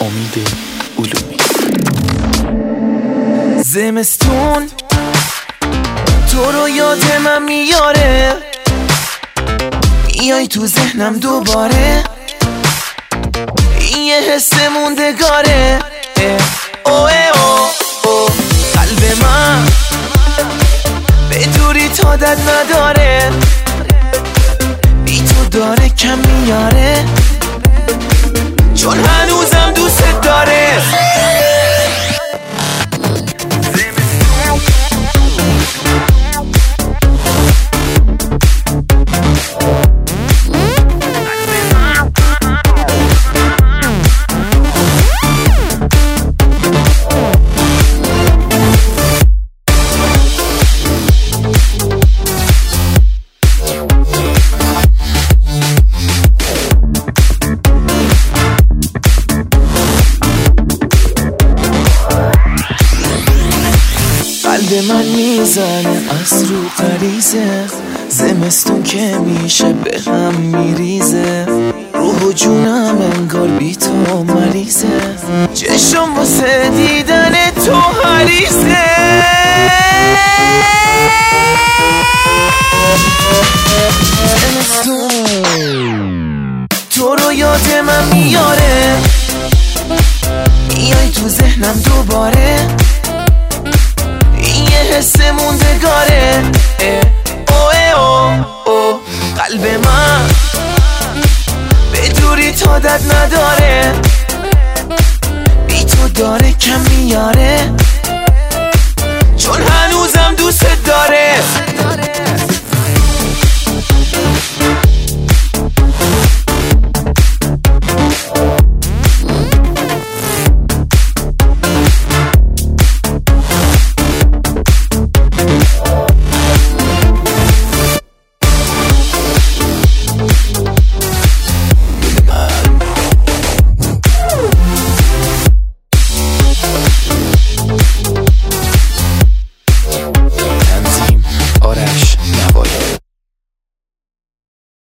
امید علومی. زمستون تو رو یاد من میاره. میای تو ذهنم دوباره. این یه حس موندگاره. اوه او او قلب من به دوری تادت نداره. بی تو داره کم میاره. چون هنوزم قلب من می‌زنه. از رو قریزه زمستون که میشه به هم میریزه. روح و جونم انگار بی تو مریضه. چشم واسه دیدن تو حریزه تو رو یاد من میاره. میای تو ذهنم دوباره. حس موندگاره. اوه او او قلب من به دوری تادت نداره. بی تو داره کم میاره.